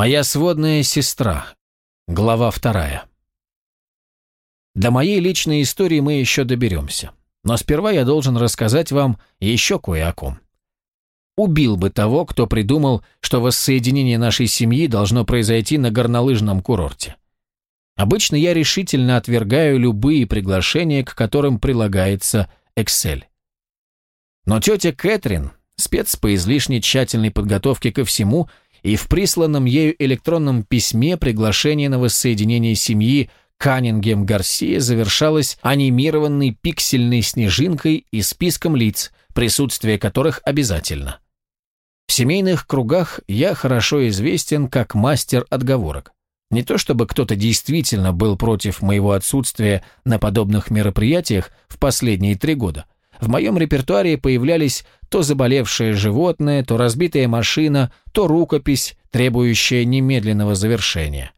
Моя сводная сестра. Глава вторая. До моей личной истории мы еще доберемся. Но сперва я должен рассказать вам еще кое о ком. Убил бы того, кто придумал, что воссоединение нашей семьи должно произойти на горнолыжном курорте. Обычно я решительно отвергаю любые приглашения, к которым прилагается Excel. Но тетя Кэтрин, спец по излишне тщательной подготовке ко всему, и в присланном ею электронном письме приглашение на воссоединение семьи Каннингем Гарсия завершалось анимированной пиксельной снежинкой и списком лиц, присутствие которых обязательно. В семейных кругах я хорошо известен как мастер отговорок. Не то чтобы кто-то действительно был против моего отсутствия на подобных мероприятиях в последние три года – в моем репертуаре появлялись то заболевшее животное, то разбитая машина, то рукопись, требующая немедленного завершения.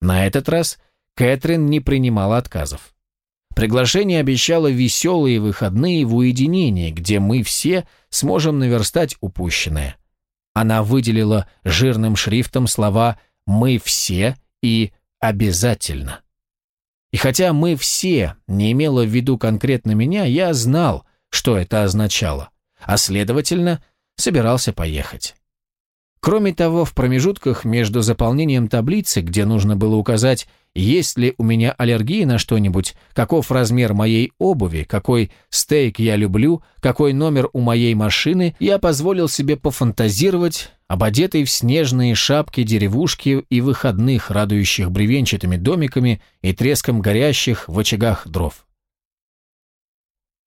На этот раз Кэтрин не принимала отказов. Приглашение обещало веселые выходные в уединении, где мы все сможем наверстать упущенное. Она выделила жирным шрифтом слова «мы все» и «обязательно». И хотя мы все не имела в виду конкретно меня, я знал, что это означало, а следовательно, собирался поехать. Кроме того, в промежутках между заполнением таблицы, где нужно было указать, есть ли у меня аллергия на что-нибудь, каков размер моей обуви, какой стейк я люблю, какой номер у моей машины, я позволил себе пофантазировать об одетой в снежные шапки деревушки и выходных, радующих бревенчатыми домиками и треском горящих в очагах дров.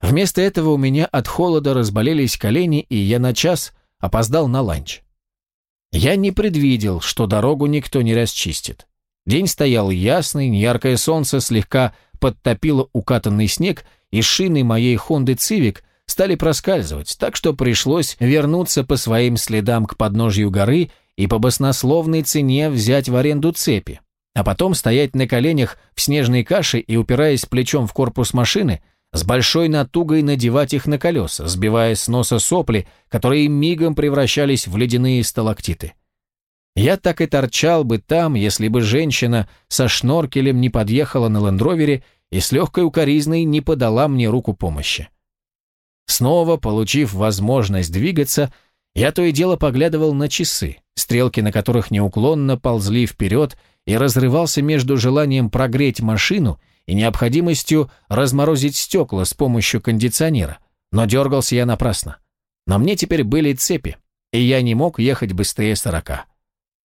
Вместо этого у меня от холода разболелись колени, и я на час опоздал на ланч. Я не предвидел, что дорогу никто не расчистит. День стоял ясный, неяркое солнце слегка подтопило укатанный снег, и шины моей Хонды Цивик стали проскальзывать, так что пришлось вернуться по своим следам к подножью горы и по баснословной цене взять в аренду цепи, а потом стоять на коленях в снежной каше и, упираясь плечом в корпус машины, с большой натугой надевать их на колеса, сбивая с носа сопли, которые мигом превращались в ледяные сталактиты. Я так и торчал бы там, если бы женщина со шноркелем не подъехала на лендровере и с легкой укоризной не подала мне руку помощи. Снова, получив возможность двигаться, я то и дело поглядывал на часы, стрелки на которых неуклонно ползли вперед, и разрывался между желанием прогреть машину и необходимостью разморозить стекла с помощью кондиционера, но дергался я напрасно. Но мне теперь были цепи, и я не мог ехать быстрее сорока.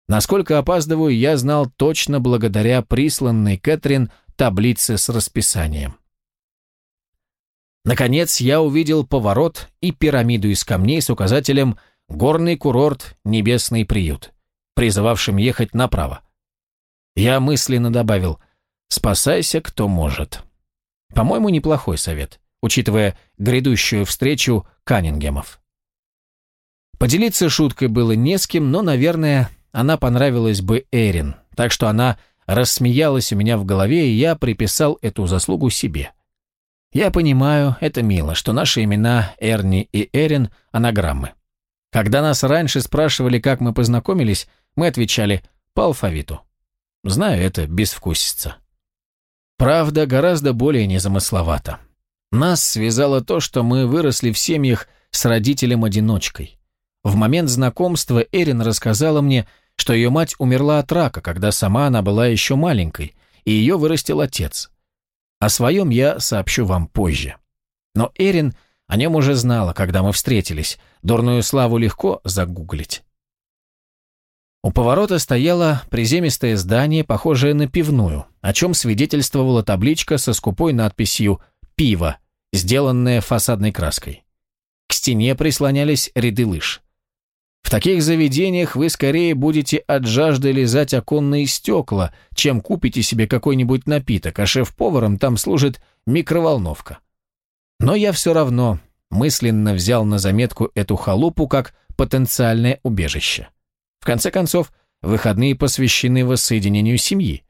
Насколько опаздываю, я знал точно благодаря присланной Кэтрин таблице с расписанием. Наконец я увидел поворот и пирамиду из камней с указателем «Горный курорт, небесный приют», призывавшим ехать направо. Я мысленно добавил «Спасайся, кто может». По-моему, неплохой совет, учитывая грядущую встречу Каннингемов. Поделиться шуткой было не с кем, но, наверное, она понравилась бы Эрин, так что она рассмеялась у меня в голове, и я приписал эту заслугу себе. Я понимаю, это мило, что наши имена Эрни и Эрин – анаграммы. Когда нас раньше спрашивали, как мы познакомились, мы отвечали по алфавиту. Знаю, это безвкусица. Правда, гораздо более незамысловато. Нас связало то, что мы выросли в семьях с родителем-одиночкой. В момент знакомства Эрин рассказала мне, что ее мать умерла от рака, когда сама она была еще маленькой, и ее вырастил отец – о своем я сообщу вам позже. Но Эрин о нем уже знала, когда мы встретились. Дурную славу легко загуглить. У поворота стояло приземистое здание, похожее на пивную, о чем свидетельствовала табличка со скупой надписью «Пиво», сделанная фасадной краской. К стене прислонялись ряды лыж. В таких заведениях вы скорее будете от жажды лизать оконные стекла, чем купите себе какой-нибудь напиток, а шеф-поваром там служит микроволновка. Но я все равно мысленно взял на заметку эту халупу как потенциальное убежище. В конце концов, выходные посвящены воссоединению семьи.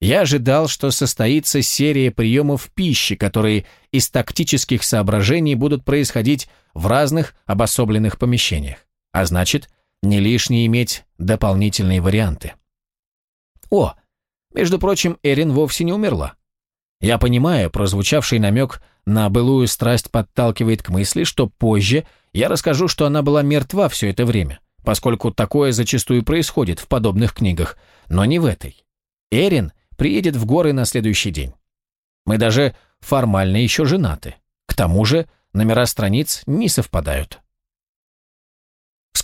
Я ожидал, что состоится серия приемов пищи, которые из тактических соображений будут происходить в разных обособленных помещениях. А значит, Не лишне иметь дополнительные варианты. О, между прочим, Эрин вовсе не умерла. Я понимаю, прозвучавший намек на былую страсть подталкивает к мысли, что позже я расскажу, что она была мертва все это время, поскольку такое зачастую происходит в подобных книгах, но не в этой. Эрин приедет в горы на следующий день. Мы даже формально еще женаты. К тому же номера страниц не совпадают.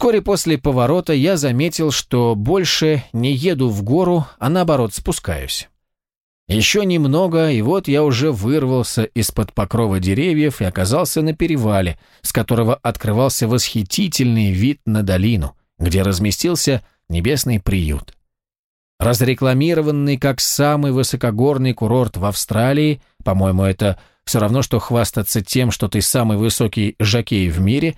Вскоре после поворота я заметил, что больше не еду в гору, а наоборот спускаюсь. Еще немного, и вот я уже вырвался из-под покрова деревьев и оказался на перевале, с которого открывался восхитительный вид на долину, где разместился небесный приют. Разрекламированный как самый высокогорный курорт в Австралии, по-моему, это все равно, что хвастаться тем, что ты самый высокий жокей в мире,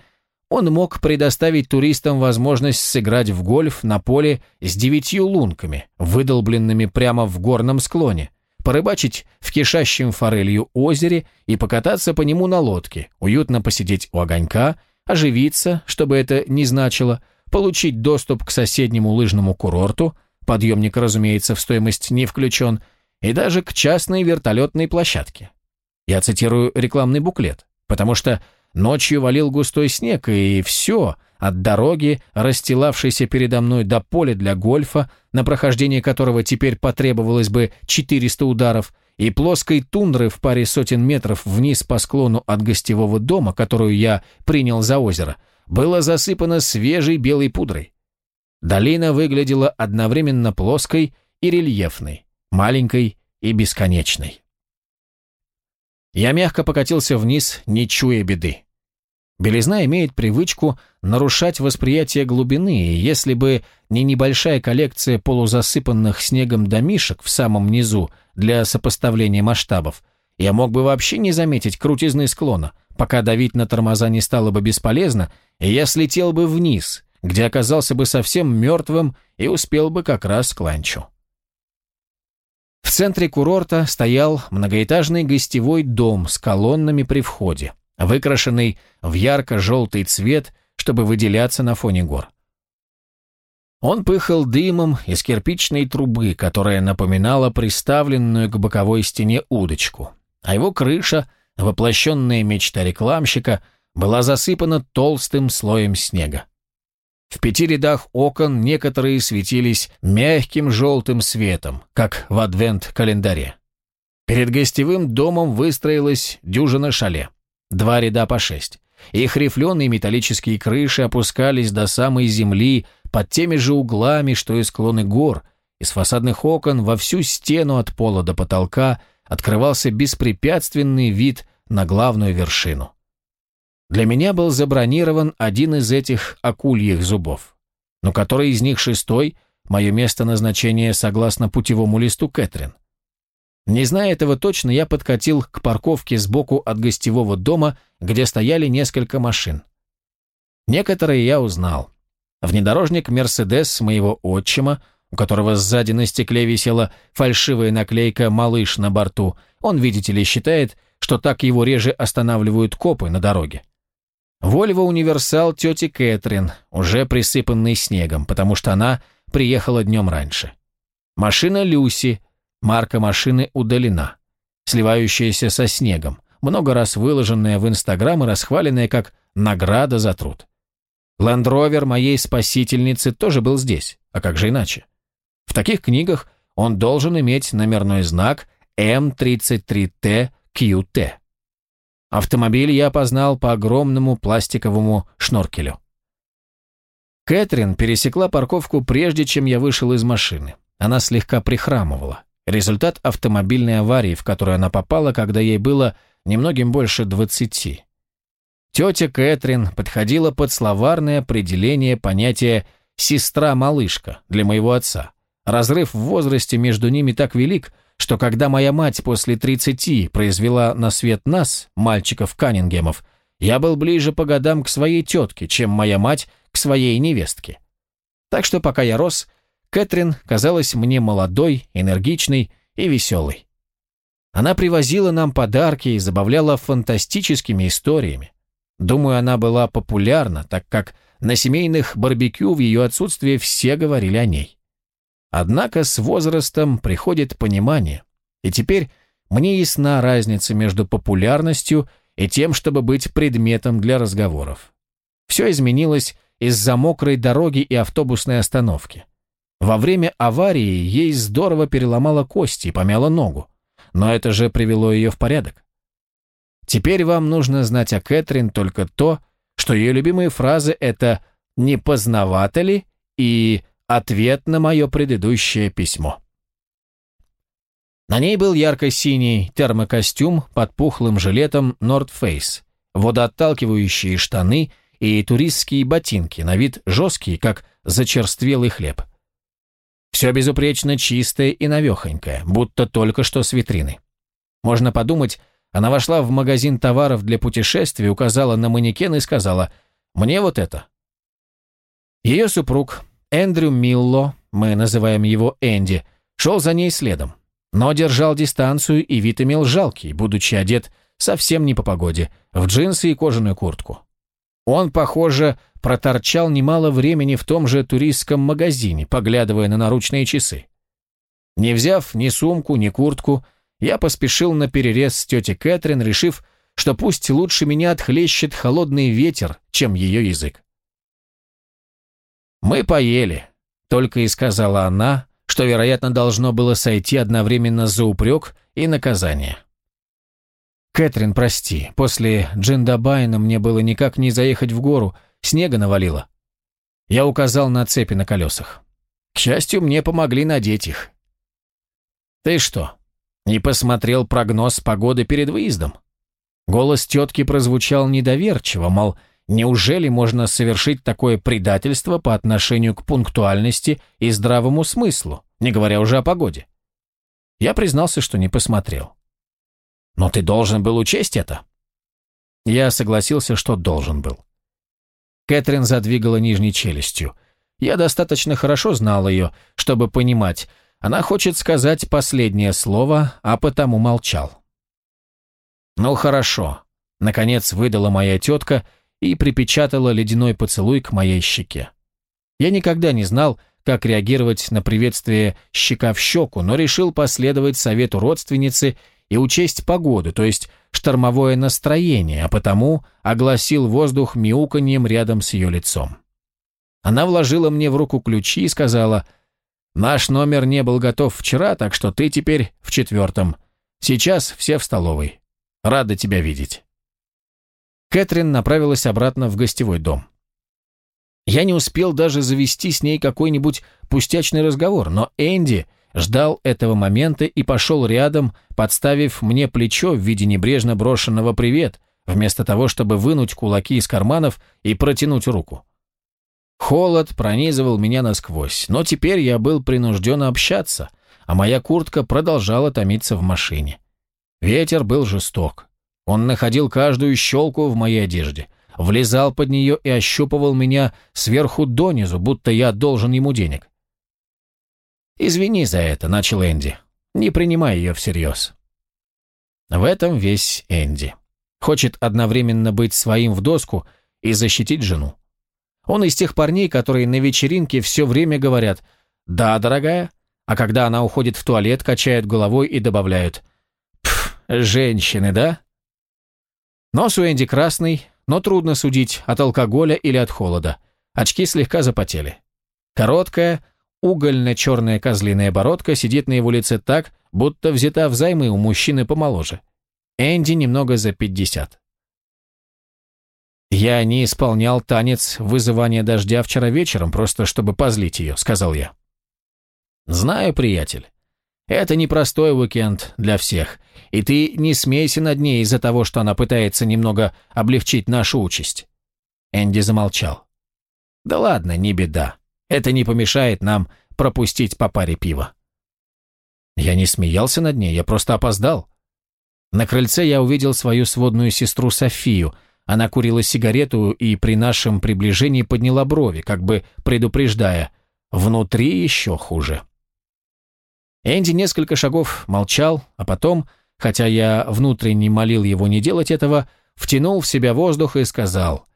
он мог предоставить туристам возможность сыграть в гольф на поле с девятью лунками, выдолбленными прямо в горном склоне, порыбачить в кишащем форелью озере и покататься по нему на лодке, уютно посидеть у огонька, оживиться, чтобы это не значило, получить доступ к соседнему лыжному курорту – подъемник, разумеется, в стоимость не включен, и даже к частной вертолетной площадке. Я цитирую рекламный буклет, потому что ночью валил густой снег, и все, от дороги, расстилавшейся передо мной до поля для гольфа, на прохождение которого теперь потребовалось бы 400 ударов, и плоской тундры в паре сотен метров вниз по склону от гостевого дома, которую я принял за озеро, было засыпано свежей белой пудрой. Долина выглядела одновременно плоской и рельефной, маленькой и бесконечной. Я мягко покатился вниз, не чуя беды. Белизна имеет привычку нарушать восприятие глубины, и если бы не небольшая коллекция полузасыпанных снегом домишек в самом низу для сопоставления масштабов, я мог бы вообще не заметить крутизны склона, пока давить на тормоза не стало бы бесполезно, и я слетел бы вниз, где оказался бы совсем мертвым и успел бы как раз к ланчу. В центре курорта стоял многоэтажный гостевой дом с колоннами при входе, выкрашенный в ярко-желтый цвет, чтобы выделяться на фоне гор. Он пыхал дымом из кирпичной трубы, которая напоминала приставленную к боковой стене удочку, а его крыша, воплощенная мечта рекламщика, была засыпана толстым слоем снега. В пяти рядах окон некоторые светились мягким желтым светом, как в адвент-календаре. Перед гостевым домом выстроилась дюжина шале, два ряда по шесть. Их рифленые металлические крыши опускались до самой земли под теми же углами, что и склоны гор. Из фасадных окон во всю стену от пола до потолка открывался беспрепятственный вид на главную вершину. Для меня был забронирован один из этих акульих зубов. Но который из них шестой – мое место назначения согласно путевому листу Кэтрин. Не зная этого точно, я подкатил к парковке сбоку от гостевого дома, где стояли несколько машин. Некоторые я узнал. Внедорожник «Мерседес» моего отчима, у которого сзади на стекле висела фальшивая наклейка «Малыш» на борту, он, видите ли, считает, что так его реже останавливают копы на дороге. Вольво универсал тети Кэтрин, уже присыпанный снегом, потому что она приехала днем раньше. Машина Люси, марка машины удалена, сливающаяся со снегом, много раз выложенная в Инстаграм и расхваленная как награда за труд. Лендровер моей спасительницы тоже был здесь, а как же иначе? В таких книгах он должен иметь номерной знак М33Т-QT. Автомобиль я опознал по огромному пластиковому шноркелю. Кэтрин пересекла парковку прежде, чем я вышел из машины. Она слегка прихрамывала. Результат автомобильной аварии, в которую она попала, когда ей было немногим больше двадцати. Тетя Кэтрин подходила под словарное определение понятия «сестра-малышка» для моего отца. Разрыв в возрасте между ними так велик, что когда моя мать после 30 произвела на свет нас, мальчиков Каннингемов, я был ближе по годам к своей тетке, чем моя мать к своей невестке. Так что пока я рос, Кэтрин казалась мне молодой, энергичной и веселой. Она привозила нам подарки и забавляла фантастическими историями. Думаю, она была популярна, так как на семейных барбекю в ее отсутствие все говорили о ней. Однако с возрастом приходит понимание, и теперь мне ясна разница между популярностью и тем, чтобы быть предметом для разговоров. Все изменилось из-за мокрой дороги и автобусной остановки. Во время аварии ей здорово переломала кости и помяла ногу, но это же привело ее в порядок. Теперь вам нужно знать о Кэтрин только то, что ее любимые фразы – это «не поздновато ли?» и «ответ на мое предыдущее письмо». На ней был ярко-синий термокостюм под пухлым жилетом North Face, водоотталкивающие штаны и туристские ботинки, на вид жесткие, как зачерствелый хлеб. Все безупречно чистое и навехонькое, будто только что с витрины. Можно подумать, она вошла в магазин товаров для путешествий, указала на манекен и сказала «Мне вот это». Ее супруг, Эндрю Милло, мы называем его Энди, шел за ней следом, но держал дистанцию и вид имел жалкий, будучи одет совсем не по погоде, в джинсы и кожаную куртку. Он, похоже, проторчал немало времени в том же туристском магазине, поглядывая на наручные часы. Не взяв ни сумку, ни куртку, я поспешил на перерез с тетей Кэтрин, решив, что пусть лучше меня отхлещет холодный ветер, чем ее язык. «Мы поели», — только и сказала она, что, вероятно, должно было сойти одновременно за упрек и наказание. «Кэтрин, прости, после Джиндабайна мне было никак не заехать в гору, снега навалило». Я указал на цепи на колесах. К счастью, мне помогли надеть их. «Ты что, не посмотрел прогноз погоды перед выездом. Голос тетки прозвучал недоверчиво, мол, неужели можно совершить такое предательство по отношению к пунктуальности и здравому смыслу, не говоря уже о погоде? Я признался, что не посмотрел. Но ты должен был учесть это. Я согласился, что должен был. Кэтрин задвигала нижней челюстью. Я достаточно хорошо знал ее, чтобы понимать, она хочет сказать последнее слово, а потому молчал. «Ну хорошо», — наконец выдала моя тетка и припечатала ледяной поцелуй к моей щеке. Я никогда не знал, как реагировать на приветствие щека в щеку, но решил последовать совету родственницы и учесть погоду, то есть штормовое настроение, а потому огласил воздух мяуканьем рядом с ее лицом. Она вложила мне в руку ключи и сказала — Наш номер не был готов вчера, так что ты теперь в четвертом. Сейчас все в столовой. Рада тебя видеть». Кэтрин направилась обратно в гостевой дом. Я не успел даже завести с ней какой-нибудь пустячный разговор, но Энди ждал этого момента и пошел рядом, подставив мне плечо в виде небрежно брошенного «привет», вместо того, чтобы вынуть кулаки из карманов и протянуть руку. Холод пронизывал меня насквозь, но теперь я был принужден общаться, а моя куртка продолжала томиться в машине. Ветер был жесток. Он находил каждую щелку в моей одежде, влезал под нее и ощупывал меня сверху донизу, будто я должен ему денег. «Извини за это», — начал Энди. «Не принимай ее всерьез». В этом весь Энди. Хочет одновременно быть своим в доску и защитить жену. Он из тех парней, которые на вечеринке все время говорят «Да, дорогая», а когда она уходит в туалет, качают головой и добавляют «Пф, женщины, да?» Нос у Энди красный, но трудно судить, от алкоголя или от холода. Очки слегка запотели. Короткая, угольно-черная козлиная бородка сидит на его лице так, будто взята взаймы у мужчины помоложе. Энди немного за пятьдесят. «Я не исполнял танец вызывания дождя вчера вечером, просто чтобы позлить ее», — сказал я. «Знаю, приятель. Это непростой уикенд для всех, и ты не смейся над ней из-за того, что она пытается немного облегчить нашу участь». Энди замолчал. «Да ладно, не беда. Это не помешает нам пропустить по паре пива». Я не смеялся над ней, я просто опоздал. На крыльце я увидел свою сводную сестру Софию — она курила сигарету и при нашем приближении подняла брови, как бы предупреждая, внутри еще хуже. Энди несколько шагов молчал, а потом, хотя я внутренне молил его не делать этого, втянул в себя воздух и сказал,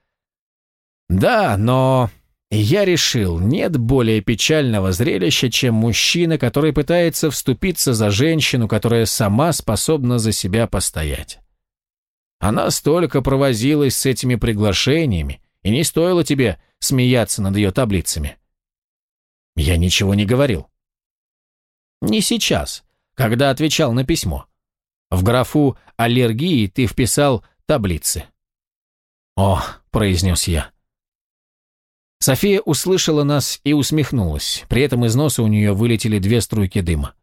Да, но я решил, нет более печального зрелища, чем мужчина, который пытается вступиться за женщину, которая сама способна за себя постоять. Она столько провозилась с этими приглашениями, и не стоило тебе смеяться над ее таблицами. Я ничего не говорил. Не сейчас, когда отвечал на письмо. В графу «аллергии» ты вписал таблицы. «О», — произнес я. София услышала нас и усмехнулась, при этом из носа у нее вылетели две струйки дыма.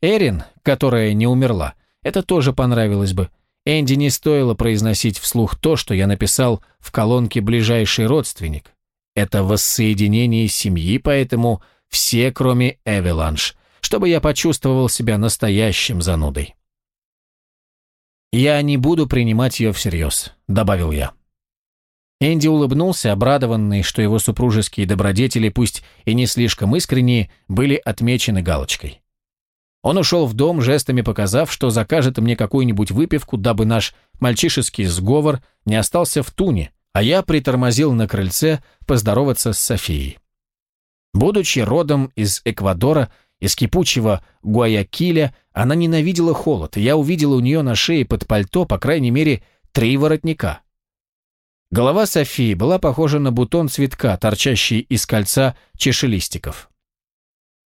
Эрин, которая не умерла, это тоже понравилось бы. Энди не стоило произносить вслух то, что я написал в колонке «Ближайший родственник». Это воссоединение семьи, поэтому все, кроме Эвеланш, чтобы я почувствовал себя настоящим занудой. «Я не буду принимать ее всерьез», — добавил я. Энди улыбнулся, обрадованный, что его супружеские добродетели, пусть и не слишком искренние, были отмечены галочкой. Он ушел в дом, жестами показав, что закажет мне какую-нибудь выпивку, дабы наш мальчишеский сговор не остался в туне, а я притормозил на крыльце поздороваться с Софией. Будучи родом из Эквадора, из кипучего Гуаякиля, она ненавидела холод, и я увидел у нее на шее под пальто, по крайней мере, три воротника. Голова Софии была похожа на бутон цветка, торчащий из кольца чешелистиков.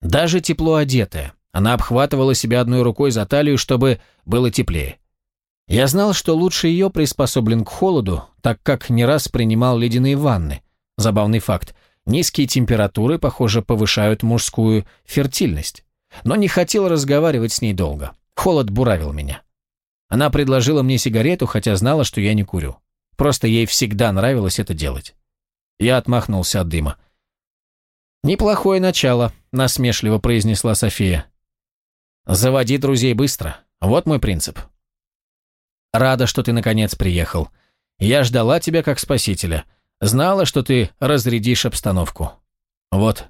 Даже тепло одетая, она обхватывала себя одной рукой за талию, чтобы было теплее. Я знал, что лучше ее приспособлен к холоду, так как не раз принимал ледяные ванны. Забавный факт. Низкие температуры, похоже, повышают мужскую фертильность. Но не хотел разговаривать с ней долго. Холод буравил меня. Она предложила мне сигарету, хотя знала, что я не курю. Просто ей всегда нравилось это делать. Я отмахнулся от дыма. «Неплохое начало», — насмешливо произнесла София. Заводи друзей быстро. Вот мой принцип. Рада, что ты наконец приехал. Я ждала тебя как спасителя. Знала, что ты разрядишь обстановку. Вот.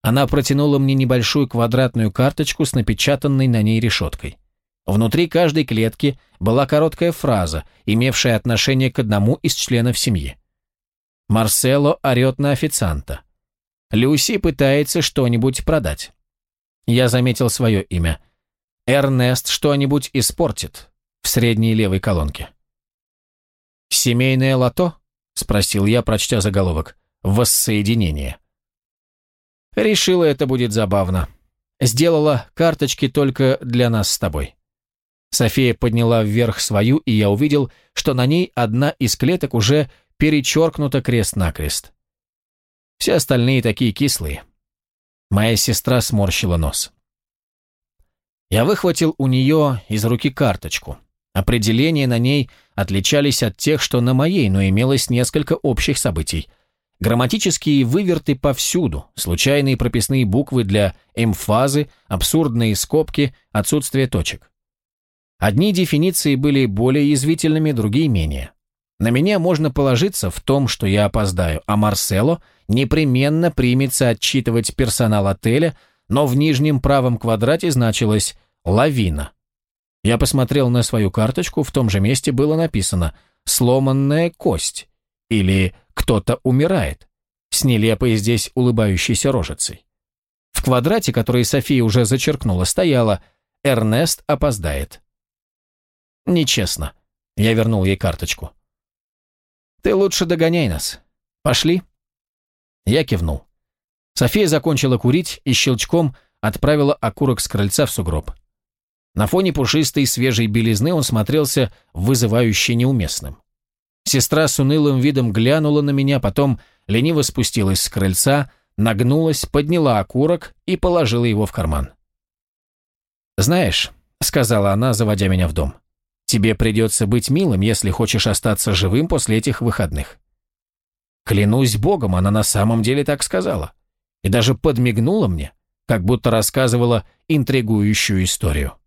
Она протянула мне небольшую квадратную карточку с напечатанной на ней решеткой. Внутри каждой клетки была короткая фраза, имевшая отношение к одному из членов семьи. Марсело орет на официанта. Люси пытается что-нибудь продать. Я заметил свое имя. Эрнест что-нибудь испортит в средней левой колонке. «Семейное лото?» — спросил я, прочтя заголовок. «Воссоединение». Решила, это будет забавно. Сделала карточки только для нас с тобой. София подняла вверх свою, и я увидел, что на ней одна из клеток уже перечеркнута крест-накрест. Все остальные такие кислые. Моя сестра сморщила нос. Я выхватил у нее из руки карточку. Определения на ней отличались от тех, что на моей, но имелось несколько общих событий. Грамматические выверты повсюду, случайные прописные буквы для эмфазы, абсурдные скобки, отсутствие точек. Одни дефиниции были более язвительными, другие менее. На меня можно положиться в том, что я опоздаю, а Марсело непременно примется отчитывать персонал отеля, но в нижнем правом квадрате значилось «лавина». Я посмотрел на свою карточку, в том же месте было написано «сломанная кость» или «кто-то умирает» с нелепой здесь улыбающейся рожицей. В квадрате, который София уже зачеркнула, стояло «Эрнест опоздает». Нечестно. Я вернул ей карточку. Ты лучше догоняй нас. Пошли?» Я кивнул. София закончила курить и щелчком отправила окурок с крыльца в сугроб. На фоне пушистой свежей белизны он смотрелся вызывающе неуместным. Сестра с унылым видом глянула на меня, потом лениво спустилась с крыльца, нагнулась, подняла окурок и положила его в карман. «Знаешь», — сказала она, заводя меня в дом, — Тебе придется быть милым, если хочешь остаться живым после этих выходных». Клянусь богом, она на самом деле так сказала. И даже подмигнула мне, как будто рассказывала интригующую историю.